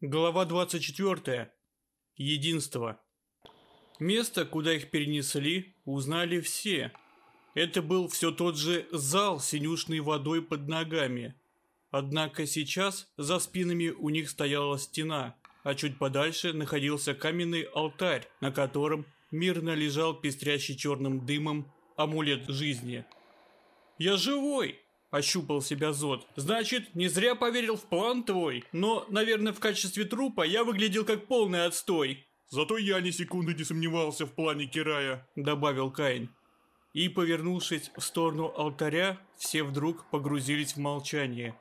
Глава 24. Единство. Место, куда их перенесли, узнали все. Это был все тот же зал с синюшной водой под ногами. Однако сейчас за спинами у них стояла стена, а чуть подальше находился каменный алтарь, на котором мирно лежал пестрящий черным дымом амулет жизни. «Я живой!» Ощупал себя Зод. Значит, не зря поверил в план твой. Но, наверное, в качестве трупа я выглядел как полный отстой. Зато я ни секунды не сомневался в плане Кирая, добавил Каин. И, повернувшись в сторону алтаря, все вдруг погрузились в молчание.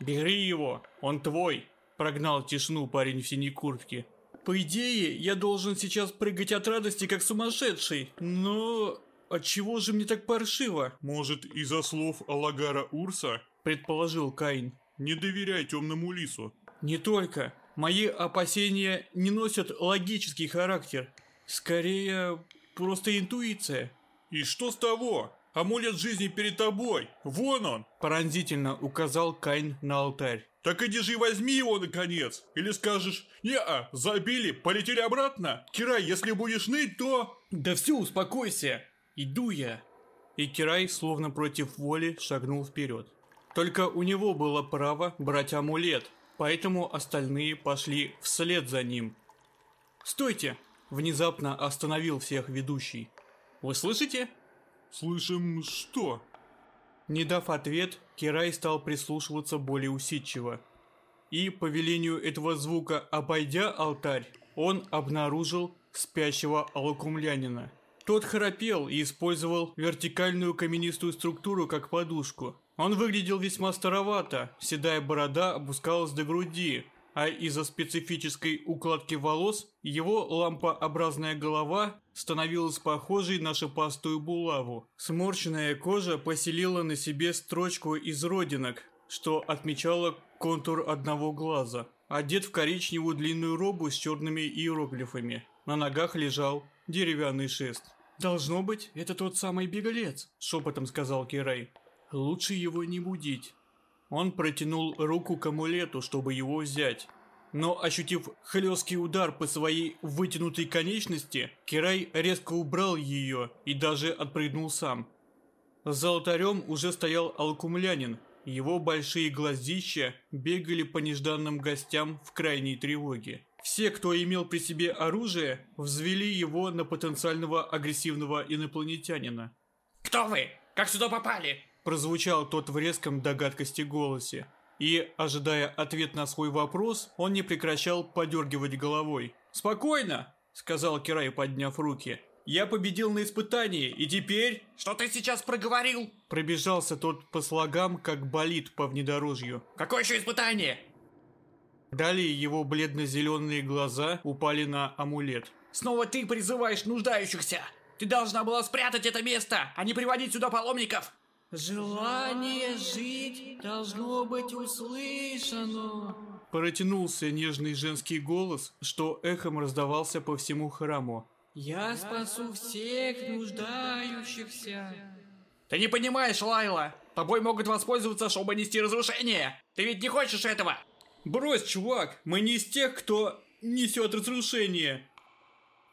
«Бери его, он твой!» – прогнал тишину парень в синей куртке. «По идее, я должен сейчас прыгать от радости, как сумасшедший, но Отчего же мне так паршиво? Может, из-за слов Алагара Урса? Предположил Каин. Не доверяй темному лису. Не только. Мои опасения не носят логический характер. Скорее, просто интуиция. И что с того? Амулет жизни перед тобой. Вон он. Пронзительно указал Каин на алтарь. Так иди же возьми его, наконец. Или скажешь, не-а, забили, полетели обратно. Кирай, если будешь ныть, то... Да все, успокойся. «Иду я!» И Кирай, словно против воли, шагнул вперед. Только у него было право брать амулет, поэтому остальные пошли вслед за ним. «Стойте!» – внезапно остановил всех ведущий. «Вы слышите?» «Слышим что?» Не дав ответ, Кирай стал прислушиваться более усидчиво. И, по велению этого звука обойдя алтарь, он обнаружил спящего алкумлянина – тот храпел и использовал вертикальную каменистую структуру как подушку. Он выглядел весьма старовато, седая борода опускалась до груди, а из-за специфической укладки волос его лампообразная голова становилась похожей на шипастую булаву. Сморщенная кожа поселила на себе строчку из родинок, что отмечало контур одного глаза. Одет в коричневую длинную робу с черными иероглифами. На ногах лежал деревянный шест. «Должно быть, это тот самый беглец», — шепотом сказал Кирей. «Лучше его не будить». Он протянул руку к амулету, чтобы его взять. Но, ощутив хлесткий удар по своей вытянутой конечности, Кирай резко убрал ее и даже отпрыгнул сам. За алтарем уже стоял алкумлянин. Его большие глазища бегали по нежданным гостям в крайней тревоге. Все, кто имел при себе оружие, взвели его на потенциального агрессивного инопланетянина. «Кто вы? Как сюда попали?» Прозвучал тот в резком догадкости голосе. И, ожидая ответ на свой вопрос, он не прекращал подергивать головой. «Спокойно!» — сказал Кирай, подняв руки. «Я победил на испытании, и теперь...» «Что ты сейчас проговорил?» Пробежался тот по слогам, как болит по внедорожью. «Какое еще испытание?» Далее его бледно-зеленые глаза упали на амулет. «Снова ты призываешь нуждающихся! Ты должна была спрятать это место, а не приводить сюда паломников!» «Желание жить должно быть услышано!» Протянулся нежный женский голос, что эхом раздавался по всему храму. «Я спасу всех нуждающихся!» «Ты не понимаешь, Лайла! Тобой могут воспользоваться, чтобы нести разрушение! Ты ведь не хочешь этого!» Брось, чувак, мы не из тех, кто несет разрушение.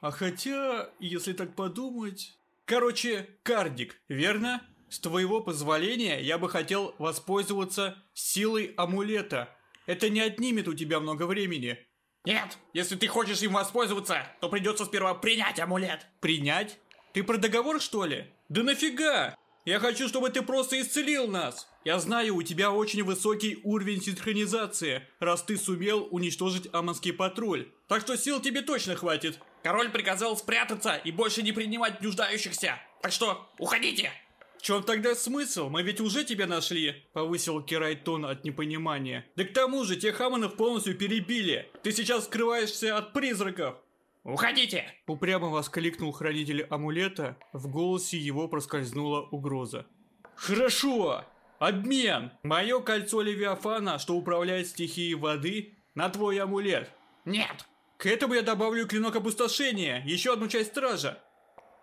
А хотя, если так подумать... Короче, кардик, верно? С твоего позволения я бы хотел воспользоваться силой амулета. Это не отнимет у тебя много времени. Нет, если ты хочешь им воспользоваться, то придется сперва принять амулет. Принять? Ты про договор, что ли? Да нафига? Я хочу, чтобы ты просто исцелил нас. Я знаю, у тебя очень высокий уровень синхронизации, раз ты сумел уничтожить Аманский патруль. Так что сил тебе точно хватит. Король приказал спрятаться и больше не принимать нуждающихся. Так что, уходите! В чем тогда смысл? Мы ведь уже тебя нашли, повысил Кирай тон от непонимания. Да к тому же, тех Аманов полностью перебили. Ты сейчас скрываешься от призраков. «Уходите!» Упрямо воскликнул хранитель амулета, в голосе его проскользнула угроза. «Хорошо! Обмен! Мое кольцо Левиафана, что управляет стихией воды, на твой амулет!» «Нет!» «К этому я добавлю клинок опустошения, еще одну часть стража!»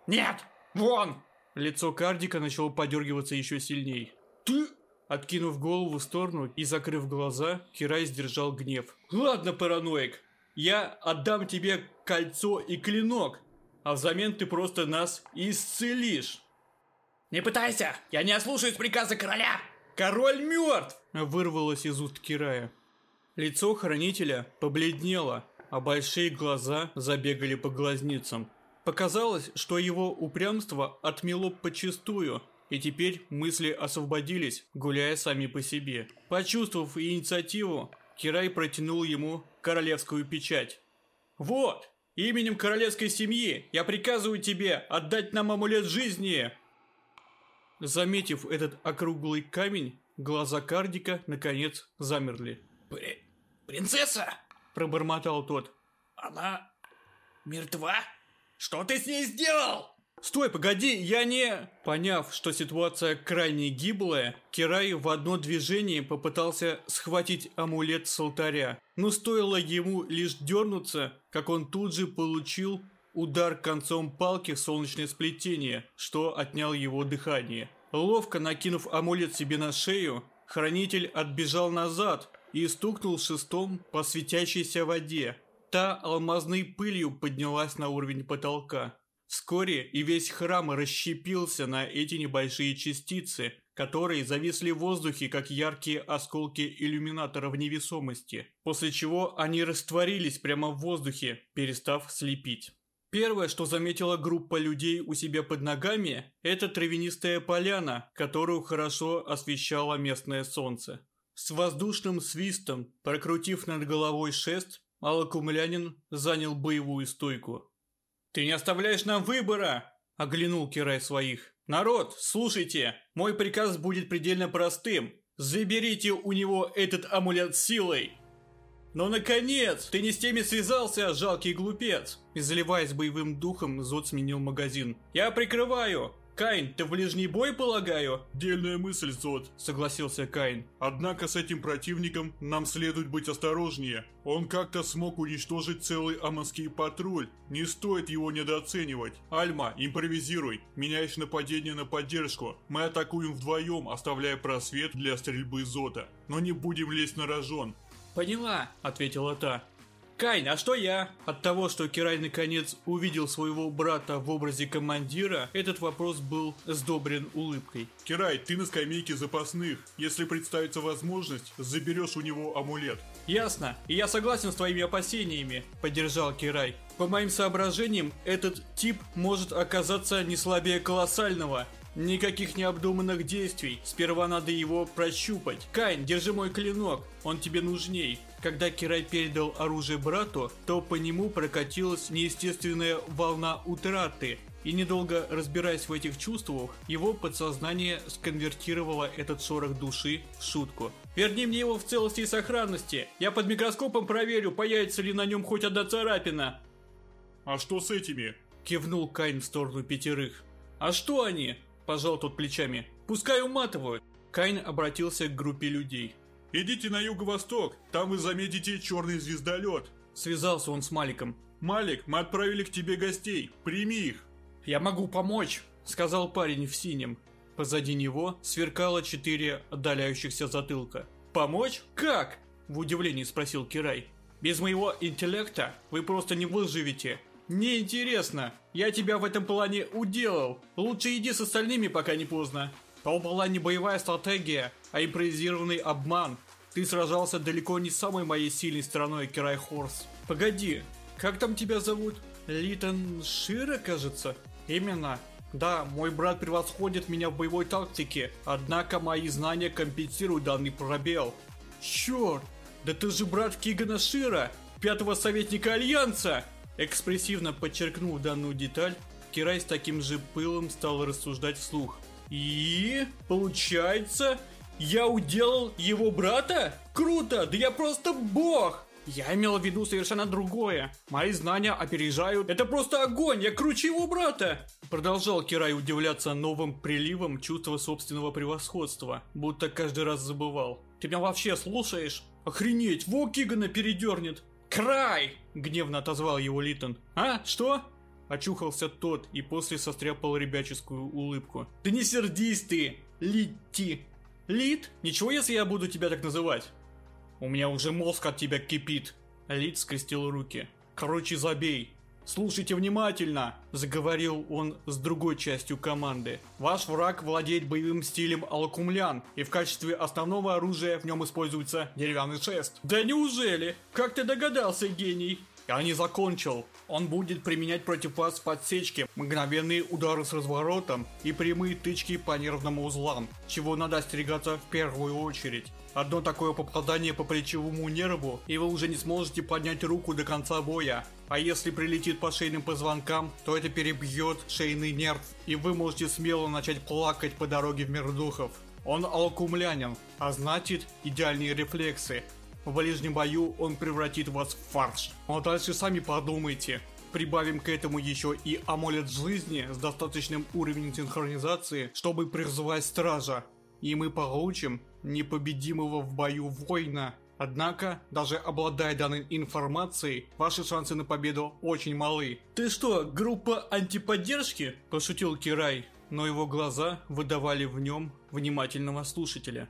«Нет! Вон!» Лицо Кардика начало подергиваться еще сильней. «Ты... Откинув голову в сторону и закрыв глаза, Кирай сдержал гнев. «Ладно, параноик, я отдам тебе кольцо и клинок, а взамен ты просто нас исцелишь!» Не пытайся, я не ослушаюсь приказа короля. «Король мертв!» вырвалось из уст Кирая. Лицо хранителя побледнело, а большие глаза забегали по глазницам. Показалось, что его упрямство отмело почистую, и теперь мысли освободились, гуляя сами по себе. Почувствовав инициативу, Кирай протянул ему королевскую печать. «Вот, именем королевской семьи я приказываю тебе отдать нам амулет жизни!» Заметив этот округлый камень, глаза Кардика, наконец, замерли. При... Принцесса? Пробормотал тот. Она мертва? Что ты с ней сделал? «Стой, погоди, я не...» Поняв, что ситуация крайне гиблая, Кирай в одно движение попытался схватить амулет с алтаря. Но стоило ему лишь дернуться, как он тут же получил удар концом палки в солнечное сплетение, что отнял его дыхание. Ловко накинув амулет себе на шею, хранитель отбежал назад и стукнул шестом по светящейся воде. Та алмазной пылью поднялась на уровень потолка. Вскоре и весь храм расщепился на эти небольшие частицы, которые зависли в воздухе, как яркие осколки иллюминатора в невесомости, после чего они растворились прямо в воздухе, перестав слепить. Первое, что заметила группа людей у себя под ногами, это травянистая поляна, которую хорошо освещало местное солнце. С воздушным свистом, прокрутив над головой шест, Алакумлянин занял боевую стойку. «Ты не оставляешь нам выбора!» – оглянул Кирай своих. «Народ, слушайте, мой приказ будет предельно простым. Заберите у него этот амулет силой!» «Но, наконец! Ты не с теми связался, жалкий глупец!» И заливаясь боевым духом, Зод сменил магазин. «Я прикрываю! Кайн, ты в ближний бой, полагаю?» Дельная мысль, Зод. Согласился Кайн. Однако с этим противником нам следует быть осторожнее. Он как-то смог уничтожить целый амонский патруль. Не стоит его недооценивать. Альма, импровизируй. Меняешь нападение на поддержку. Мы атакуем вдвоем, оставляя просвет для стрельбы Зота. Но не будем лезть на рожон. «Поняла», — ответила та. «Кайн, а что я?» От того, что Кирай наконец увидел своего брата в образе командира, этот вопрос был сдобрен улыбкой. Кирай, ты на скамейке запасных. Если представится возможность, заберешь у него амулет. «Ясно, и я согласен с твоими опасениями», — поддержал Кирай. «По моим соображениям, этот тип может оказаться не слабее колоссального, Никаких необдуманных действий. Сперва надо его прощупать. Кайн, держи мой клинок. Он тебе нужней. Когда Кирай передал оружие брату, то по нему прокатилась неестественная волна утраты. И недолго разбираясь в этих чувствах, его подсознание сконвертировало этот шорох души в шутку. «Верни мне его в целости и сохранности. Я под микроскопом проверю, появится ли на нем хоть одна царапина». «А что с этими?» Кивнул Кайн в сторону пятерых. «А что они?» Пожал тот плечами. «Пускай уматывают». Кайн обратился к группе людей. «Идите на юго-восток, там вы заметите черный звездолет». Связался он с Маликом. «Малик, мы отправили к тебе гостей, прими их». «Я могу помочь», — сказал парень в синем. Позади него сверкало четыре отдаляющихся затылка. «Помочь? Как?» — в удивлении спросил Кирай. «Без моего интеллекта вы просто не выживете. Неинтересно. Я тебя в этом плане уделал. Лучше иди с остальными, пока не поздно. То была не боевая стратегия, а импровизированный обман. Ты сражался далеко не самой моей сильной стороной, Кирай Хорс. Погоди, как там тебя зовут? Литон Шира, кажется? Именно. Да, мой брат превосходит меня в боевой тактике, однако мои знания компенсируют данный пробел. Черт, да ты же брат Кигана Шира, пятого советника Альянса! Экспрессивно подчеркнув данную деталь, Кирай с таким же пылом стал рассуждать вслух. И получается, я уделал его брата? Круто, да я просто бог! Я имел в виду совершенно другое. Мои знания опережают. Это просто огонь, я круче его брата. Продолжал Кирай удивляться новым приливом чувства собственного превосходства, будто каждый раз забывал. Ты меня вообще слушаешь? Охренеть, во Кигана передернет. «Край!» – гневно отозвал его Литон. «А, что?» Очухался тот и после состряпал ребяческую улыбку. «Да не сердись ты, Литти!» Лид, ничего, если я буду тебя так называть? У меня уже мозг от тебя кипит. Лид скрестил руки. Короче, забей. «Слушайте внимательно!» – заговорил он с другой частью команды. «Ваш враг владеет боевым стилем алкумлян, и в качестве основного оружия в нем используется деревянный шест». «Да неужели? Как ты догадался, гений?» Я не закончил. Он будет применять против вас подсечки, мгновенные удары с разворотом и прямые тычки по нервным узлам, чего надо остерегаться в первую очередь. Одно такое попадание по плечевому нерву, и вы уже не сможете поднять руку до конца боя. А если прилетит по шейным позвонкам, то это перебьет шейный нерв, и вы можете смело начать плакать по дороге в мир духов. Он алкумлянин, а значит идеальные рефлексы, в ближнем бою он превратит вас в фарш. А дальше сами подумайте. Прибавим к этому еще и амулет жизни с достаточным уровнем синхронизации, чтобы призывать стража. И мы получим непобедимого в бою воина. Однако, даже обладая данной информацией, ваши шансы на победу очень малы. «Ты что, группа антиподдержки?» – пошутил Кирай, но его глаза выдавали в нем внимательного слушателя.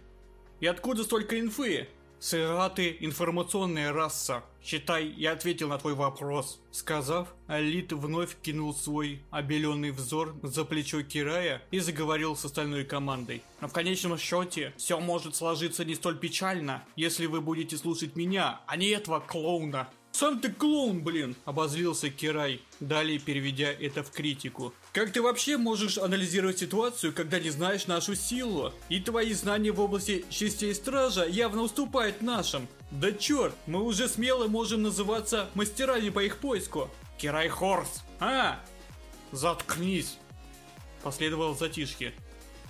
«И откуда столько инфы?» Сыраты – информационная раса. Считай, я ответил на твой вопрос. Сказав, Алит вновь кинул свой обеленный взор за плечо Кирая и заговорил с остальной командой. Но в конечном счете, все может сложиться не столь печально, если вы будете слушать меня, а не этого клоуна. «Сам ты клоун, блин!» – обозлился Кирай, далее переведя это в критику. «Как ты вообще можешь анализировать ситуацию, когда не знаешь нашу силу? И твои знания в области частей стража явно уступают нашим. Да черт, мы уже смело можем называться мастерами по их поиску. Кирай Хорс! А! Заткнись!» Последовал затишье.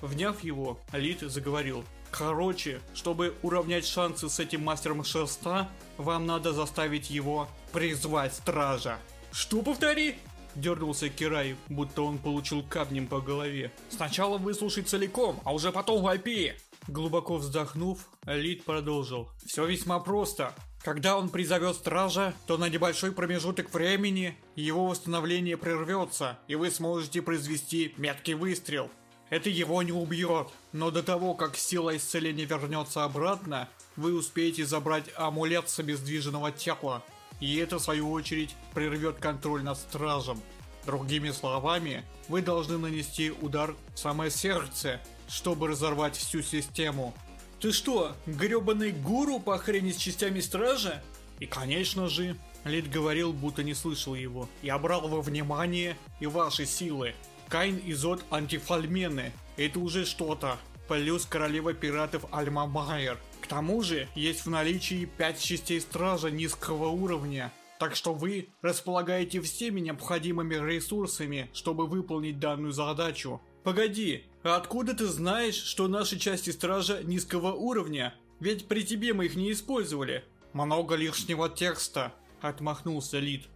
Вняв его, Лид заговорил. Короче, чтобы уравнять шансы с этим мастером шерста, вам надо заставить его призвать стража. Что повтори? Дернулся Кирай, будто он получил камнем по голове. Сначала выслушай целиком, а уже потом вопи. Глубоко вздохнув, Лид продолжил. Все весьма просто. Когда он призовет стража, то на небольшой промежуток времени его восстановление прервется, и вы сможете произвести меткий выстрел. Это его не убьет, но до того, как сила исцеления вернется обратно, вы успеете забрать амулет с обездвиженного тела. И это, в свою очередь, прервет контроль над стражем. Другими словами, вы должны нанести удар в самое сердце, чтобы разорвать всю систему. Ты что, гребаный гуру по хрени с частями стража? И конечно же, Лид говорил, будто не слышал его. Я брал во внимание и ваши силы. Кайн и Зод антифальмены. Это уже что-то. Плюс королева пиратов Альма Майер. К тому же, есть в наличии 5 частей стража низкого уровня. Так что вы располагаете всеми необходимыми ресурсами, чтобы выполнить данную задачу. Погоди, а откуда ты знаешь, что наши части стража низкого уровня? Ведь при тебе мы их не использовали. Много лишнего текста, отмахнулся Лид.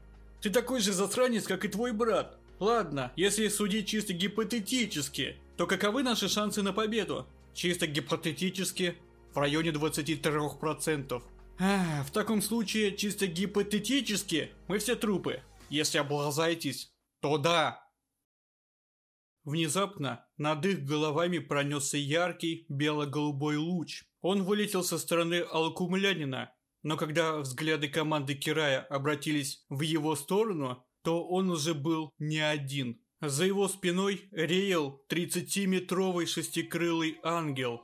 Ты такой же засранец, как и твой брат. Ладно, если судить чисто гипотетически, то каковы наши шансы на победу? Чисто гипотетически, в районе 23%. А, в таком случае, чисто гипотетически, мы все трупы. Если облазаетесь, то да. Внезапно над их головами пронесся яркий бело-голубой луч. Он вылетел со стороны Алкумлянина, но когда взгляды команды Кирая обратились в его сторону, то он уже был не один. За его спиной реял 30-метровый шестикрылый ангел.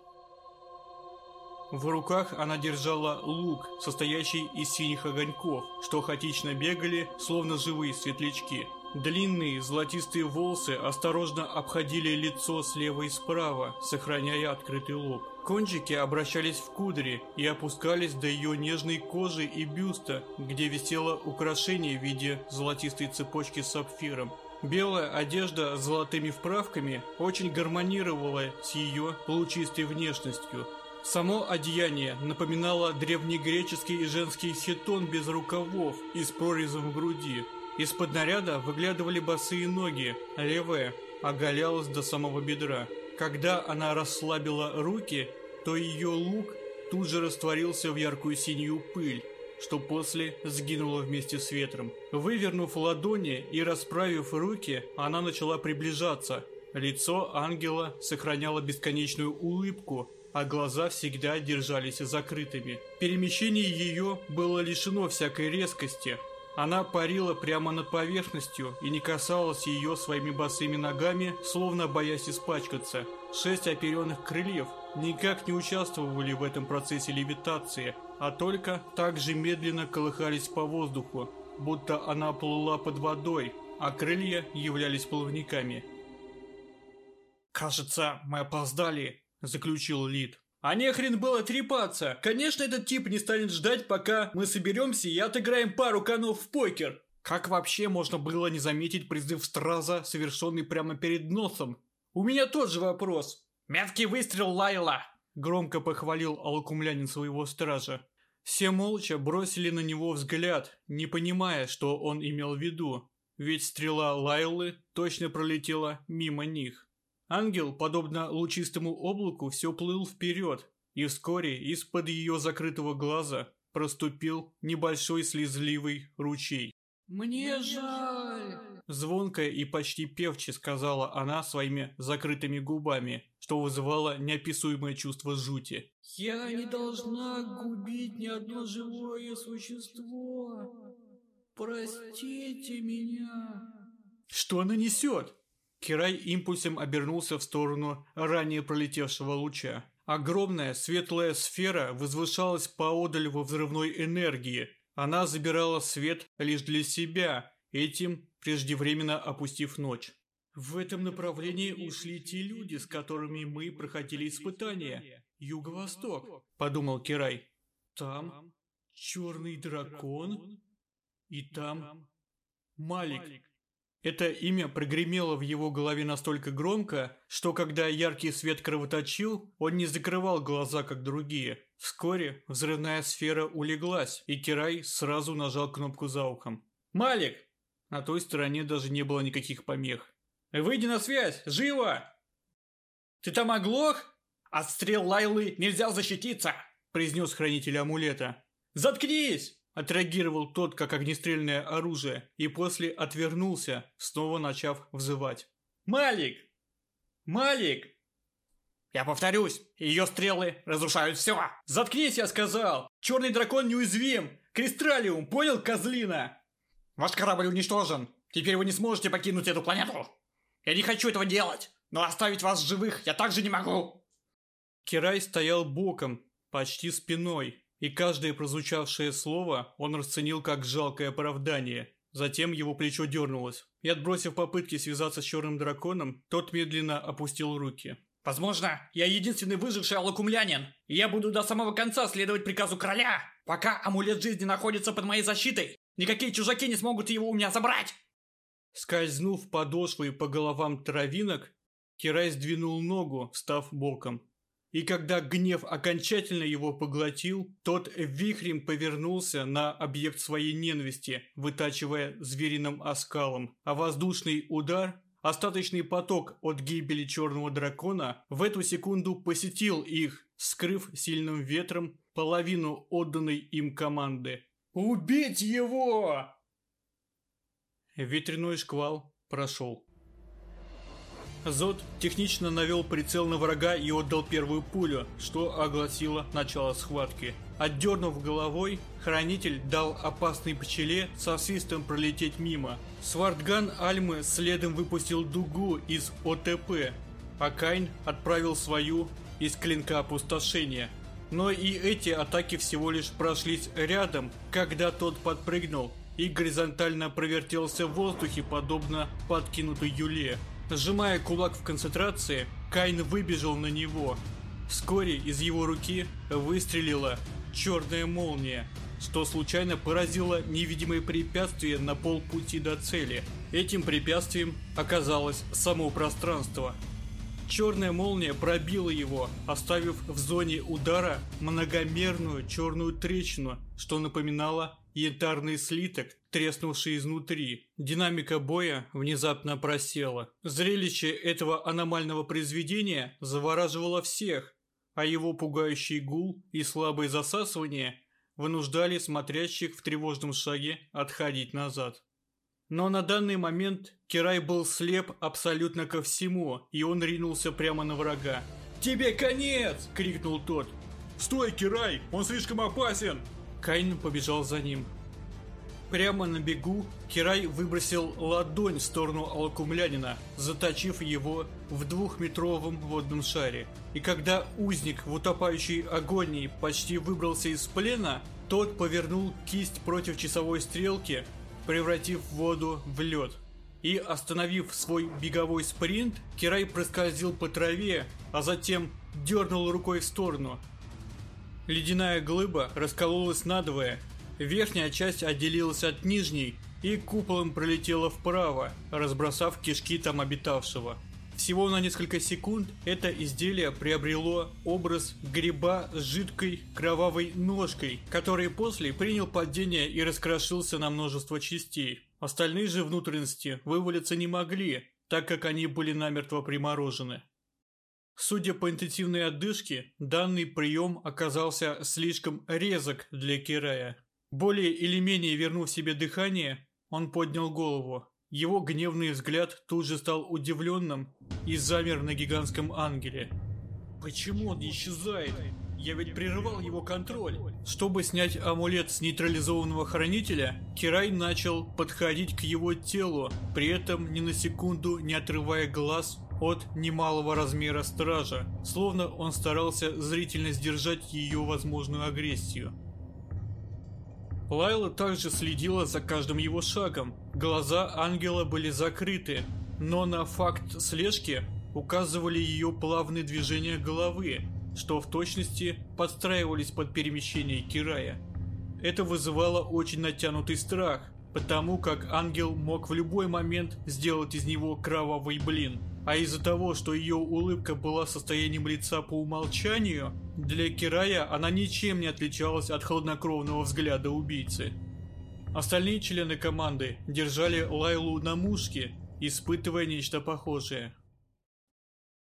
В руках она держала лук, состоящий из синих огоньков, что хаотично бегали, словно живые светлячки. Длинные золотистые волосы осторожно обходили лицо слева и справа, сохраняя открытый лоб. Кончики обращались в кудри и опускались до ее нежной кожи и бюста, где висело украшение в виде золотистой цепочки с сапфиром. Белая одежда с золотыми вправками очень гармонировала с ее лучистой внешностью. Само одеяние напоминало древнегреческий женский хитон без рукавов и с прорезом в груди. Из-под наряда выглядывали босые ноги, левая оголялась до самого бедра. Когда она расслабила руки, то ее лук тут же растворился в яркую синюю пыль, что после сгинуло вместе с ветром. Вывернув ладони и расправив руки, она начала приближаться. Лицо ангела сохраняло бесконечную улыбку, а глаза всегда держались закрытыми. Перемещение ее было лишено всякой резкости. Она парила прямо над поверхностью и не касалась ее своими босыми ногами, словно боясь испачкаться. Шесть оперенных крыльев никак не участвовали в этом процессе левитации, а только так же медленно колыхались по воздуху, будто она плыла под водой, а крылья являлись плавниками. «Кажется, мы опоздали», — заключил Лид. «А не хрен было трепаться! Конечно, этот тип не станет ждать, пока мы соберемся и отыграем пару конов в покер!» Как вообще можно было не заметить призыв Страза, совершенный прямо перед носом? У меня тот же вопрос. «Меткий выстрел, Лайла!» Громко похвалил алкумлянин своего стража. Все молча бросили на него взгляд, не понимая, что он имел в виду. Ведь стрела Лайлы точно пролетела мимо них. Ангел, подобно лучистому облаку, все плыл вперед, и вскоре из-под ее закрытого глаза проступил небольшой слезливый ручей. Мне жаль. Звонко и почти певче сказала она своими закрытыми губами, что вызывало неописуемое чувство жути. Я не должна губить ни одно живое существо. Простите меня. Что она несет? Кирай импульсом обернулся в сторону ранее пролетевшего луча. Огромная светлая сфера возвышалась поодаль во взрывной энергии. Она забирала свет лишь для себя, этим преждевременно опустив ночь. В этом направлении ушли те люди, с которыми мы проходили испытания. Юго-восток, подумал Кирай. Там черный дракон, и там Малик. Это имя прогремело в его голове настолько громко, что когда яркий свет кровоточил, он не закрывал глаза, как другие. Вскоре взрывная сфера улеглась, и Кирай сразу нажал кнопку за ухом. «Малик!» На той стороне даже не было никаких помех. «Выйди на связь! Живо!» «Ты там оглох? От Лайлы нельзя защититься!» произнес хранитель амулета. «Заткнись!» Отреагировал тот, как огнестрельное оружие, и после отвернулся, снова начав взывать. «Малик! Малик!» «Я повторюсь, ее стрелы разрушают все!» «Заткнись, я сказал! Черный дракон неуязвим! Кристралиум, понял, козлина?» «Ваш корабль уничтожен! Теперь вы не сможете покинуть эту планету! Я не хочу этого делать, но оставить вас живых я также не могу!» Кирай стоял боком, почти спиной, и каждое прозвучавшее слово он расценил как жалкое оправдание. Затем его плечо дернулось, и отбросив попытки связаться с черным драконом, тот медленно опустил руки. «Возможно, я единственный выживший алакумлянин, и я буду до самого конца следовать приказу короля, пока амулет жизни находится под моей защитой. Никакие чужаки не смогут его у меня забрать!» Скользнув подошвой по головам травинок, Кирай сдвинул ногу, встав боком. И когда гнев окончательно его поглотил, тот вихрем повернулся на объект своей ненависти, вытачивая звериным оскалом, а воздушный удар, остаточный поток от гибели черного дракона, в эту секунду посетил их, скрыв сильным ветром половину отданной им команды. «Убить его!» Ветряной шквал прошел. Зод технично навел прицел на врага и отдал первую пулю, что огласило начало схватки. Отдернув головой, хранитель дал опасной пчеле со свистом пролететь мимо. Свардган Альмы следом выпустил дугу из ОТП, а Кайн отправил свою из клинка опустошения. Но и эти атаки всего лишь прошлись рядом, когда тот подпрыгнул и горизонтально провертелся в воздухе, подобно подкинутой юле. Сжимая кулак в концентрации, Кайн выбежал на него. Вскоре из его руки выстрелила черная молния, что случайно поразило невидимое препятствие на полпути до цели. Этим препятствием оказалось само пространство. Черная молния пробила его, оставив в зоне удара многомерную черную трещину, что напоминало янтарный слиток, треснувший изнутри. Динамика боя внезапно просела. Зрелище этого аномального произведения завораживало всех, а его пугающий гул и слабое засасывание вынуждали смотрящих в тревожном шаге отходить назад. Но на данный момент Кирай был слеп абсолютно ко всему, и он ринулся прямо на врага. «Тебе конец!» — крикнул тот. «Стой, Кирай! Он слишком опасен!» Кайн побежал за ним. Прямо на бегу Кирай выбросил ладонь в сторону алкумлянина, заточив его в двухметровом водном шаре. И когда узник в утопающей агонии почти выбрался из плена, тот повернул кисть против часовой стрелки, превратив воду в лед. И остановив свой беговой спринт, Кирай проскользил по траве, а затем дернул рукой в сторону. Ледяная глыба раскололась надвое, Верхняя часть отделилась от нижней и куполом пролетела вправо, разбросав кишки там обитавшего. Всего на несколько секунд это изделие приобрело образ гриба с жидкой кровавой ножкой, который после принял падение и раскрошился на множество частей. Остальные же внутренности вывалиться не могли, так как они были намертво приморожены. Судя по интенсивной отдышке, данный прием оказался слишком резок для Кирая. Более или менее вернув себе дыхание, он поднял голову. Его гневный взгляд тут же стал удивленным и замер на гигантском ангеле. Почему он исчезает? Я ведь прерывал его контроль. Чтобы снять амулет с нейтрализованного хранителя, Кирай начал подходить к его телу, при этом ни на секунду не отрывая глаз от немалого размера стража, словно он старался зрительно сдержать ее возможную агрессию. Лайла также следила за каждым его шагом. Глаза ангела были закрыты, но на факт слежки указывали ее плавные движения головы, что в точности подстраивались под перемещение Кирая. Это вызывало очень натянутый страх, потому как ангел мог в любой момент сделать из него кровавый блин. А из-за того, что ее улыбка была состоянием лица по умолчанию, для Кирая она ничем не отличалась от хладнокровного взгляда убийцы. Остальные члены команды держали Лайлу на мушке, испытывая нечто похожее.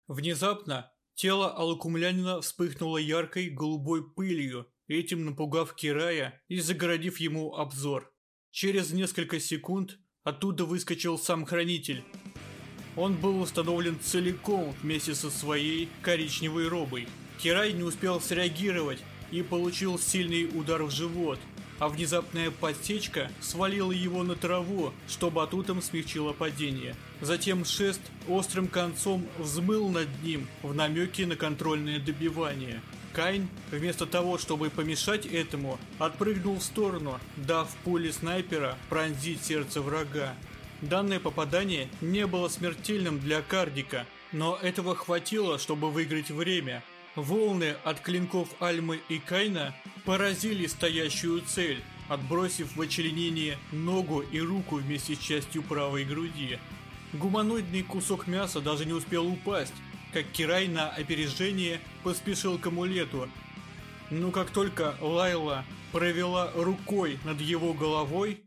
Внезапно тело Алакумлянина вспыхнуло яркой голубой пылью, этим напугав Кирая и загородив ему обзор. Через несколько секунд оттуда выскочил сам Хранитель. Он был установлен целиком вместе со своей коричневой робой. Кирай не успел среагировать и получил сильный удар в живот, а внезапная подсечка свалила его на траву, что батутом смягчило падение. Затем шест острым концом взмыл над ним в намеке на контрольное добивание. Кайн, вместо того, чтобы помешать этому, отпрыгнул в сторону, дав пуле снайпера пронзить сердце врага. Данное попадание не было смертельным для Кардика, но этого хватило, чтобы выиграть время. Волны от клинков Альмы и Кайна поразили стоящую цель, отбросив в очленение ногу и руку вместе с частью правой груди. Гуманоидный кусок мяса даже не успел упасть, как Кирай на опережение поспешил к амулету. Но как только Лайла провела рукой над его головой,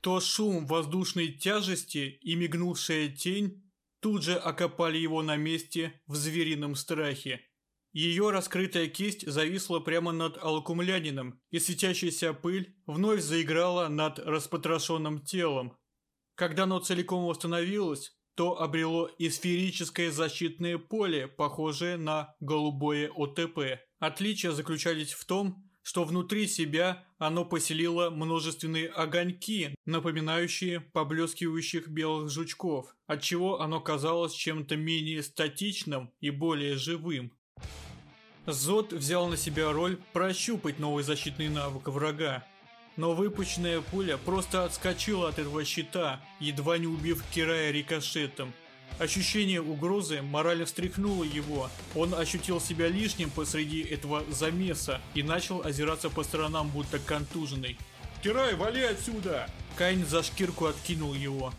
то шум воздушной тяжести и мигнувшая тень тут же окопали его на месте в зверином страхе. Ее раскрытая кисть зависла прямо над алкумлянином, и светящаяся пыль вновь заиграла над распотрошенным телом. Когда оно целиком восстановилось, то обрело и сферическое защитное поле, похожее на голубое ОТП. Отличия заключались в том, что внутри себя оно поселило множественные огоньки, напоминающие поблескивающих белых жучков, отчего оно казалось чем-то менее статичным и более живым. Зод взял на себя роль прощупать новый защитный навык врага, но выпущенная пуля просто отскочила от этого щита, едва не убив Кирая рикошетом. Ощущение угрозы морально встряхнуло его. Он ощутил себя лишним посреди этого замеса и начал озираться по сторонам, будто контуженный. «Кирай, вали отсюда!» Кайн за шкирку откинул его.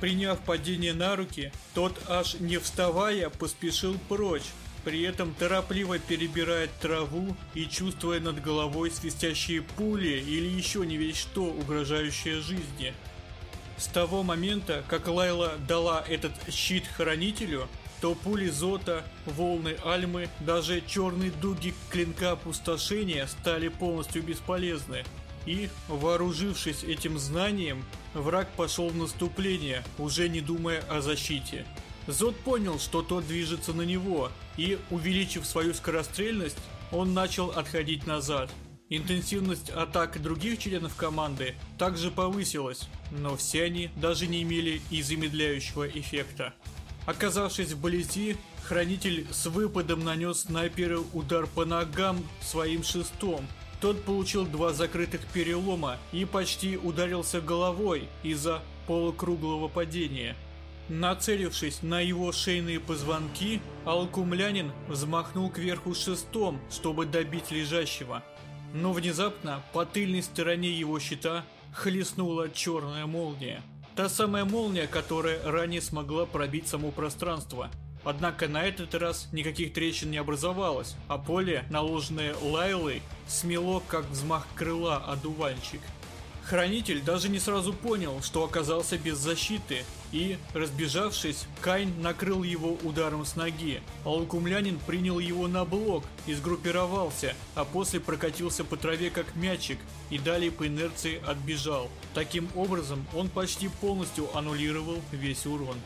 Приняв падение на руки, тот аж не вставая поспешил прочь, при этом торопливо перебирает траву и чувствуя над головой свистящие пули или еще не весь что угрожающее жизни. С того момента, как Лайла дала этот щит хранителю, то пули Зота, волны Альмы, даже черные дуги клинка опустошения стали полностью бесполезны. И, вооружившись этим знанием, враг пошел в наступление, уже не думая о защите. Зод понял, что тот движется на него, и, увеличив свою скорострельность, он начал отходить назад. Интенсивность атак других членов команды также повысилась, но все они даже не имели и замедляющего эффекта. Оказавшись вблизи, Хранитель с выпадом нанес снайперу удар по ногам своим шестом. Тот получил два закрытых перелома и почти ударился головой из-за полукруглого падения. Нацелившись на его шейные позвонки, алкумлянин взмахнул кверху шестом, чтобы добить лежащего. Но внезапно по тыльной стороне его щита хлестнула черная молния. Та самая молния, которая ранее смогла пробить само пространство – Однако на этот раз никаких трещин не образовалось, а поле, наложенное Лайлой, смело как взмах крыла одуванчик. Хранитель даже не сразу понял, что оказался без защиты, и, разбежавшись, Кайн накрыл его ударом с ноги. Алкумлянин принял его на блок и сгруппировался, а после прокатился по траве как мячик и далее по инерции отбежал. Таким образом, он почти полностью аннулировал весь урон.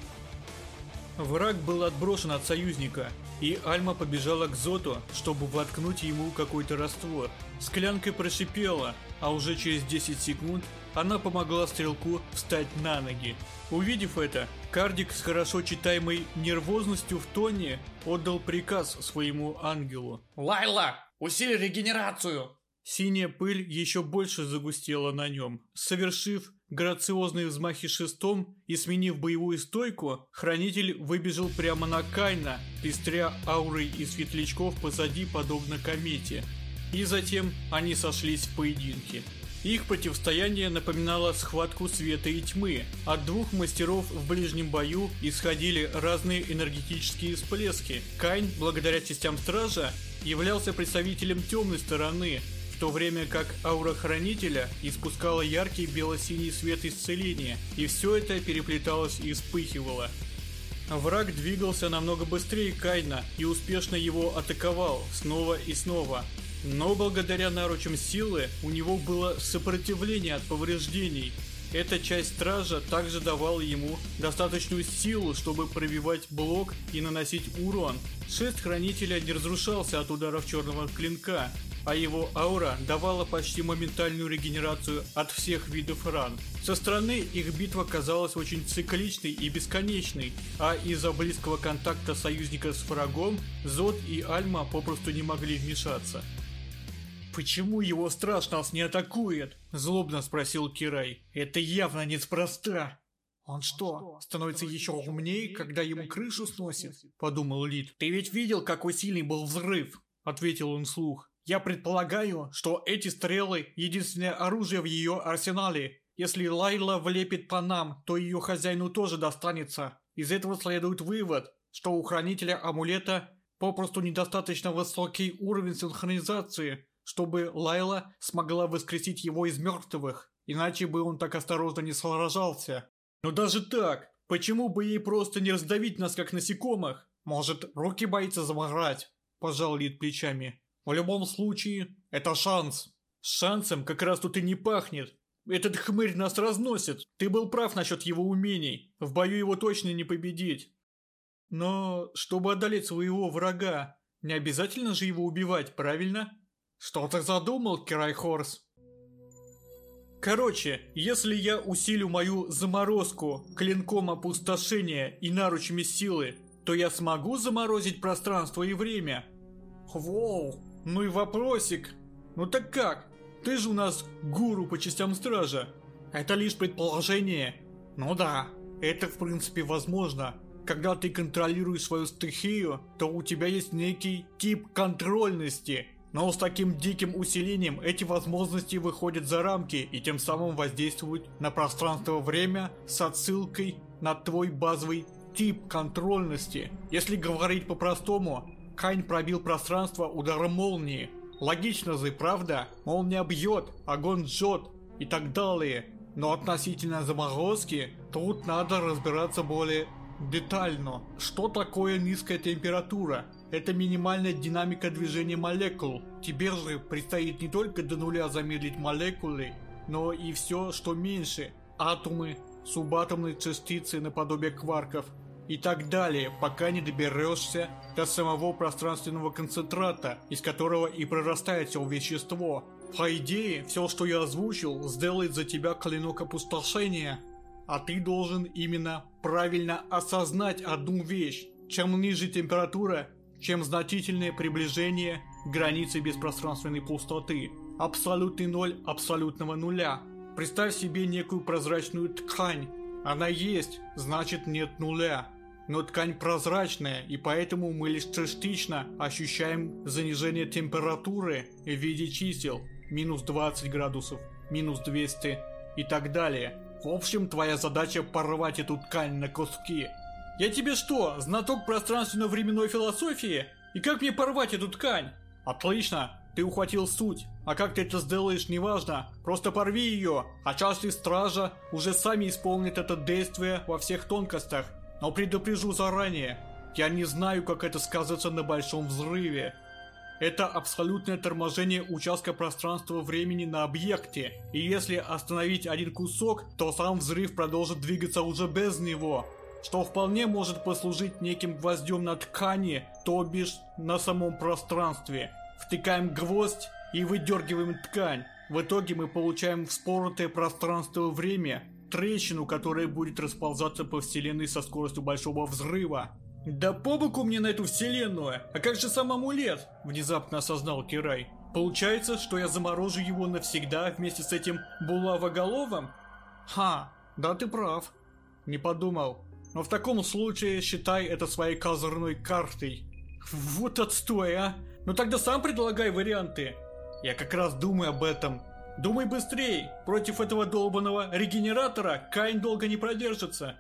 Враг был отброшен от союзника, и Альма побежала к Зоту, чтобы воткнуть ему какой-то раствор. Склянка прошипела, а уже через 10 секунд она помогла стрелку встать на ноги. Увидев это, Кардик с хорошо читаемой нервозностью в тоне отдал приказ своему ангелу. «Лайла, усили регенерацию!» Синяя пыль еще больше загустела на нем. Совершив грациозные взмахи шестом и сменив боевую стойку, хранитель выбежал прямо на Кайна, пестря аурой из светлячков позади, подобно комете. И затем они сошлись в поединке. Их противостояние напоминало схватку света и тьмы. От двух мастеров в ближнем бою исходили разные энергетические всплески. Кайн, благодаря частям стража, являлся представителем темной стороны, в то время как аура Хранителя испускала яркий бело-синий свет исцеления, и все это переплеталось и вспыхивало. Враг двигался намного быстрее Кайна и успешно его атаковал снова и снова. Но благодаря наручам силы у него было сопротивление от повреждений. Эта часть стража также давала ему достаточную силу, чтобы пробивать блок и наносить урон. Шест хранителя не разрушался от ударов черного клинка, а его аура давала почти моментальную регенерацию от всех видов ран. Со стороны их битва казалась очень цикличной и бесконечной, а из-за близкого контакта союзника с врагом Зод и Альма попросту не могли вмешаться. «Почему его страж нас не атакует?» – злобно спросил Кирай. «Это явно неспроста!» «Он что, становится еще умнее, когда ему крышу сносит?» – подумал Лид. «Ты ведь видел, какой сильный был взрыв?» – ответил он вслух. Я предполагаю, что эти стрелы – единственное оружие в ее арсенале. Если Лайла влепит по нам, то ее хозяину тоже достанется. Из этого следует вывод, что у хранителя амулета попросту недостаточно высокий уровень синхронизации, чтобы Лайла смогла воскресить его из мертвых, иначе бы он так осторожно не сражался. Но даже так, почему бы ей просто не раздавить нас как насекомых? Может, руки боится заморать? Пожал Лид плечами. В любом случае, это шанс. С шансом как раз тут и не пахнет. Этот хмырь нас разносит. Ты был прав насчет его умений. В бою его точно не победить. Но чтобы одолеть своего врага, не обязательно же его убивать, правильно? Что ты задумал, Кирай Хорс? Короче, если я усилю мою заморозку клинком опустошения и наручами силы, то я смогу заморозить пространство и время. Воу, ну и вопросик. Ну так как? Ты же у нас гуру по частям стража. Это лишь предположение. Ну да, это в принципе возможно. Когда ты контролируешь свою стихию, то у тебя есть некий тип контрольности. Но с таким диким усилением эти возможности выходят за рамки и тем самым воздействуют на пространство-время с отсылкой на твой базовый тип контрольности. Если говорить по-простому, Кайн пробил пространство ударом молнии. Логично же, правда? Молния бьет, огонь жжет и так далее. Но относительно заморозки, тут надо разбираться более детально. Что такое низкая температура? Это минимальная динамика движения молекул. Тебе же предстоит не только до нуля замедлить молекулы, но и все, что меньше. Атомы, субатомные частицы наподобие кварков и так далее, пока не доберешься до самого пространственного концентрата, из которого и прорастает все вещество. По идее, все, что я озвучил, сделает за тебя клинок опустошения. А ты должен именно правильно осознать одну вещь. Чем ниже температура, чем значительное приближение к границе беспространственной пустоты. Абсолютный ноль абсолютного нуля. Представь себе некую прозрачную ткань. Она есть, значит нет нуля. Но ткань прозрачная, и поэтому мы лишь частично ощущаем занижение температуры в виде чисел. Минус 20 градусов, минус 200 и так далее. В общем, твоя задача порвать эту ткань на куски. Я тебе что, знаток пространственно-временной философии? И как мне порвать эту ткань? Отлично, ты ухватил суть. А как ты это сделаешь, неважно. Просто порви ее, а части стража уже сами исполнят это действие во всех тонкостях. Но предупрежу заранее, я не знаю, как это сказывается на большом взрыве. Это абсолютное торможение участка пространства-времени на объекте. И если остановить один кусок, то сам взрыв продолжит двигаться уже без него. Что вполне может послужить неким гвоздем на ткани, то бишь на самом пространстве. Втыкаем гвоздь и выдергиваем ткань. В итоге мы получаем вспоротое пространство-время, трещину, которая будет расползаться по вселенной со скоростью большого взрыва. «Да по боку мне на эту вселенную! А как же сам амулет?» – внезапно осознал Кирай. «Получается, что я заморожу его навсегда вместе с этим булавоголовым?» «Ха, да ты прав. Не подумал. Но в таком случае считай это своей козырной картой». «Вот отстой, а! Ну тогда сам предлагай варианты!» «Я как раз думаю об этом. Думай быстрей! Против этого долбанного регенератора Кайн долго не продержится!»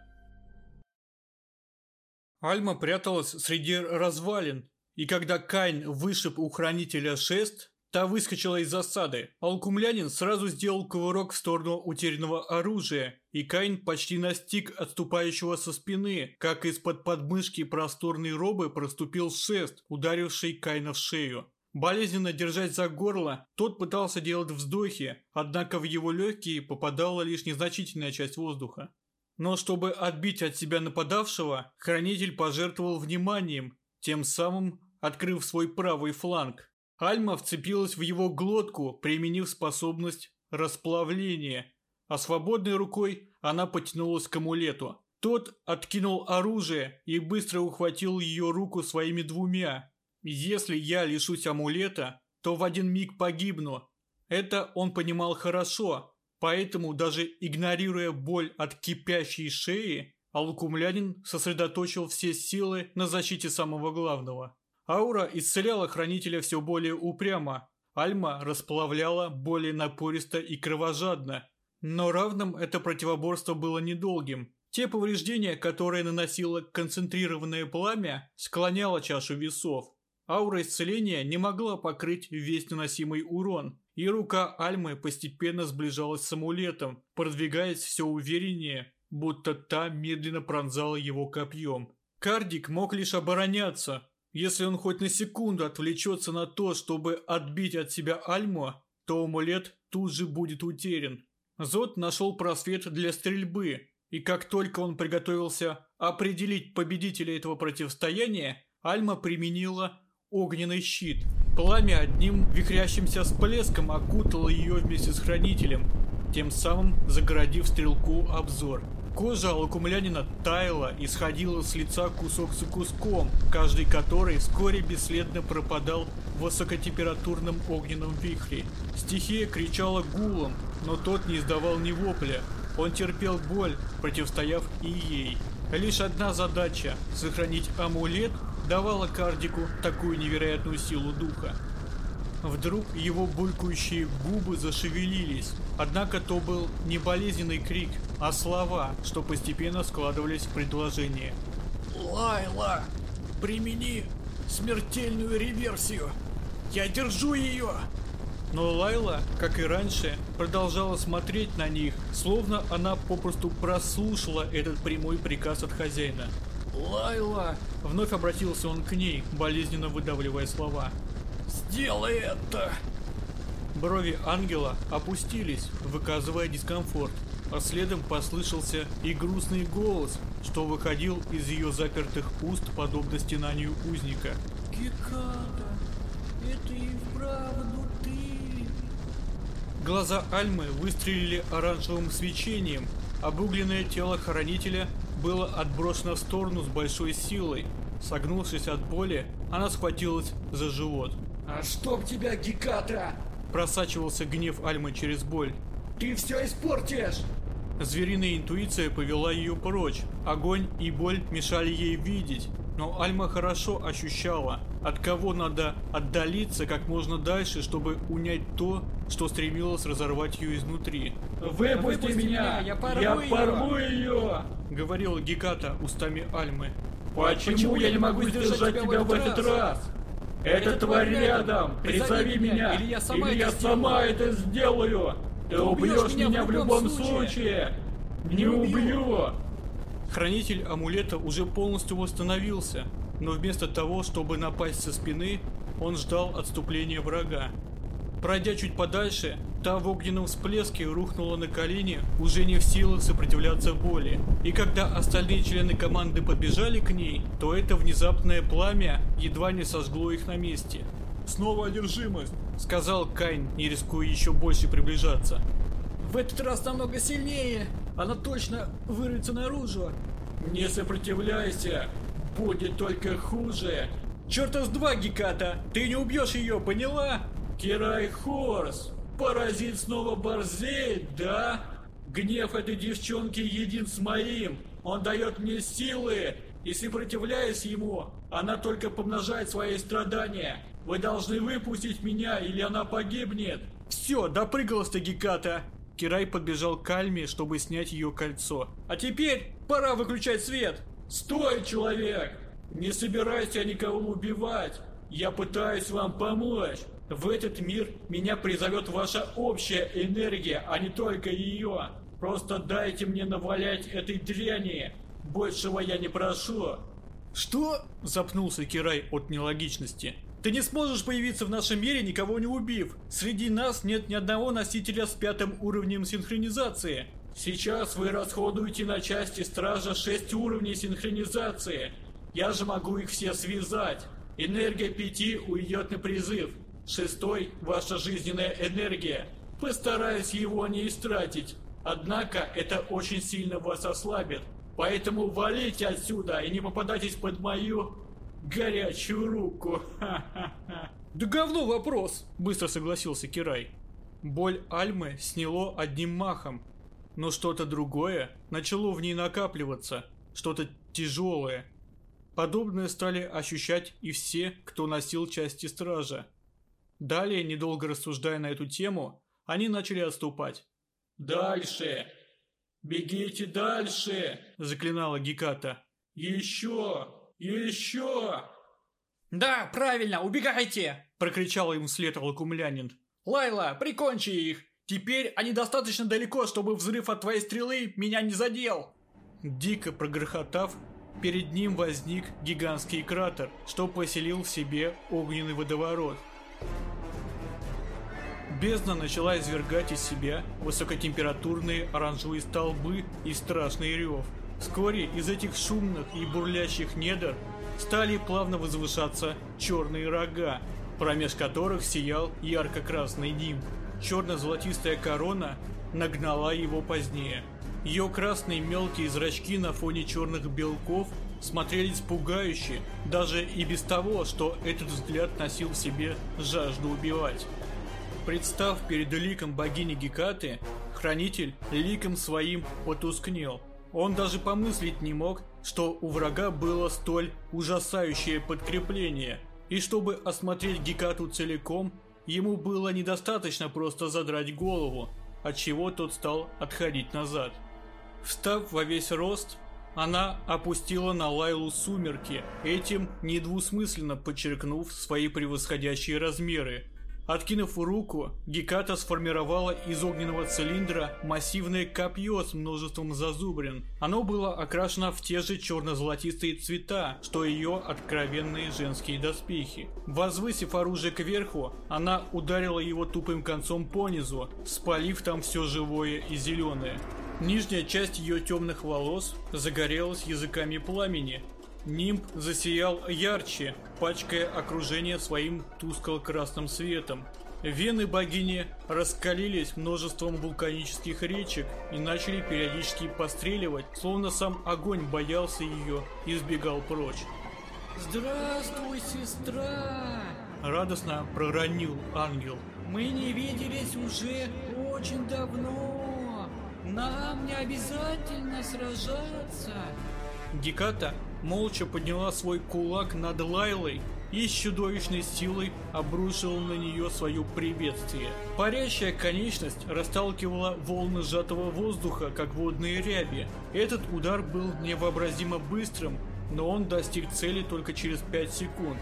Альма пряталась среди развалин, и когда Кайн вышиб у хранителя шест, та выскочила из засады. Алкумлянин сразу сделал кувырок в сторону утерянного оружия, и Кайн почти настиг отступающего со спины, как из-под подмышки просторной робы проступил шест, ударивший Кайна в шею. Болезненно держать за горло, тот пытался делать вздохи, однако в его легкие попадала лишь незначительная часть воздуха. Но чтобы отбить от себя нападавшего, хранитель пожертвовал вниманием, тем самым открыв свой правый фланг. Альма вцепилась в его глотку, применив способность расплавления, а свободной рукой она потянулась к амулету. Тот откинул оружие и быстро ухватил ее руку своими двумя. «Если я лишусь амулета, то в один миг погибну». Это он понимал хорошо, Поэтому, даже игнорируя боль от кипящей шеи, Алукумлянин сосредоточил все силы на защите самого главного. Аура исцеляла хранителя все более упрямо, Альма расплавляла более напористо и кровожадно. Но равным это противоборство было недолгим. Те повреждения, которые наносило концентрированное пламя, склоняло чашу весов. Аура исцеления не могла покрыть весь наносимый урон, и рука Альмы постепенно сближалась с амулетом, продвигаясь все увереннее, будто та медленно пронзала его копьем. Кардик мог лишь обороняться. Если он хоть на секунду отвлечется на то, чтобы отбить от себя Альму, то амулет тут же будет утерян. Зод нашел просвет для стрельбы, и как только он приготовился определить победителя этого противостояния, Альма применила огненный щит. Пламя одним вихрящимся всплеском окутало ее вместе с хранителем, тем самым загородив стрелку обзор. Кожа алкумлянина таяла и сходила с лица кусок за куском, каждый который вскоре бесследно пропадал в высокотемпературном огненном вихре. Стихия кричала гулом, но тот не издавал ни вопля. Он терпел боль, противостояв и ей. Лишь одна задача – сохранить амулет давала Кардику такую невероятную силу духа. Вдруг его булькающие губы зашевелились, однако то был не болезненный крик, а слова, что постепенно складывались в предложение. «Лайла, примени смертельную реверсию! Я держу ее!» Но Лайла, как и раньше, продолжала смотреть на них, словно она попросту прослушала этот прямой приказ от хозяина. «Лайла!» Вновь обратился он к ней, болезненно выдавливая слова. «Сделай это!» Брови ангела опустились, выказывая дискомфорт, а следом послышался и грустный голос, что выходил из ее запертых уст подобно стенанию узника. Геката, это и вправду ты. Глаза Альмы выстрелили оранжевым свечением, обугленное тело хранителя было отброшено в сторону с большой силой. Согнувшись от боли, она схватилась за живот. А чтоб тебя, Геката! Просачивался гнев Альмы через боль. Ты все испортишь! Звериная интуиция повела ее прочь. Огонь и боль мешали ей видеть. Но Альма хорошо ощущала, от кого надо отдалиться как можно дальше, чтобы унять то, что стремилось разорвать ее изнутри. «Выпусти, Выпусти меня! Я порву, я порву ее!», ее! Говорила Геката устами Альмы. «Почему, Почему я не могу сдержать тебя в этот раз? раз? Эта тварь рядом! Призови меня, или я сама, или это, я сама это сделаю! Ты убьешь меня в любом случае! Не убью!» Хранитель амулета уже полностью восстановился, но вместо того, чтобы напасть со спины, он ждал отступления врага. Пройдя чуть подальше, та в огненном всплеске рухнула на колени, уже не в силах сопротивляться боли. И когда остальные члены команды подбежали к ней, то это внезапное пламя едва не сожгло их на месте. «Снова одержимость!» — сказал Кайн, не рискуя еще больше приближаться. «В этот раз намного сильнее! Она точно вырвется наружу!» «Не сопротивляйся! Будет только хуже!» «Чертов с два, Геката! Ты не убьешь ее, поняла?» Кирай Хорс! Паразит снова борзеет, да? Гнев этой девчонки един с моим. Он дает мне силы, и сопротивляясь ему, она только помножает свои страдания. Вы должны выпустить меня, или она погибнет. Все, допрыгалась-то Геката. Кирай подбежал к Альме, чтобы снять ее кольцо. А теперь пора выключать свет. Стой, человек! Не собирайся никого убивать. Я пытаюсь вам помочь. В этот мир меня призовет ваша общая энергия, а не только ее. Просто дайте мне навалять этой дряни. Большего я не прошу. Что? Запнулся Кирай от нелогичности. Ты не сможешь появиться в нашем мире, никого не убив. Среди нас нет ни одного носителя с пятым уровнем синхронизации. Сейчас вы расходуете на части Стража 6 уровней синхронизации. Я же могу их все связать. Энергия пяти уйдет на призыв. Шестой – ваша жизненная энергия. Постараюсь его не истратить. Однако это очень сильно вас ослабит. Поэтому валите отсюда и не попадайтесь под мою горячую руку. Да говно вопрос, быстро согласился Кирай. Боль Альмы сняло одним махом, но что-то другое начало в ней накапливаться, что-то тяжелое. Подобное стали ощущать и все, кто носил части стража. Далее, недолго рассуждая на эту тему, они начали отступать. «Дальше! Бегите дальше!» – заклинала Геката. «Еще! Еще!» «Да, правильно, убегайте!» – прокричал им вслед Алкумлянин. «Лайла, прикончи их! Теперь они достаточно далеко, чтобы взрыв от твоей стрелы меня не задел!» Дико прогрохотав, перед ним возник гигантский кратер, что поселил в себе огненный водоворот – Бездна начала извергать из себя высокотемпературные оранжевые столбы и страшный рев. Вскоре из этих шумных и бурлящих недр стали плавно возвышаться черные рога, промеж которых сиял ярко-красный нимб. Черно-золотистая корона нагнала его позднее. Ее красные мелкие зрачки на фоне черных белков смотрелись пугающе, даже и без того, что этот взгляд носил в себе жажду убивать. Представ перед ликом богини Гекаты, хранитель ликом своим потускнел. Он даже помыслить не мог, что у врага было столь ужасающее подкрепление, и чтобы осмотреть Гекату целиком, ему было недостаточно просто задрать голову, отчего тот стал отходить назад. Встав во весь рост, она опустила на Лайлу сумерки, этим недвусмысленно подчеркнув свои превосходящие размеры, Откинув руку, Геката сформировала из огненного цилиндра массивное копье с множеством зазубрин. Оно было окрашено в те же черно-золотистые цвета, что ее откровенные женские доспехи. Возвысив оружие кверху, она ударила его тупым концом по низу, спалив там все живое и зеленое. Нижняя часть ее темных волос загорелась языками пламени, Нимб засиял ярче, пачкая окружение своим тускло-красным светом. Вены богини раскалились множеством вулканических речек и начали периодически постреливать, словно сам огонь боялся ее и сбегал прочь. «Здравствуй, сестра!» Радостно проронил ангел. «Мы не виделись уже очень давно. Нам не обязательно сражаться». Геката молча подняла свой кулак над Лайлой и с чудовищной силой обрушила на нее свое приветствие. Парящая конечность расталкивала волны сжатого воздуха, как водные ряби. Этот удар был невообразимо быстрым, но он достиг цели только через 5 секунд.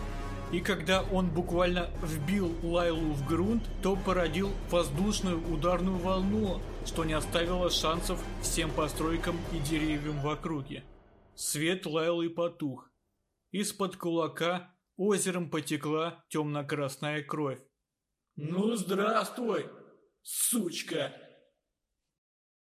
И когда он буквально вбил Лайлу в грунт, то породил воздушную ударную волну, что не оставило шансов всем постройкам и деревьям в округе. Свет лаял и потух. Из-под кулака озером потекла темно-красная кровь. «Ну, здравствуй, сучка!»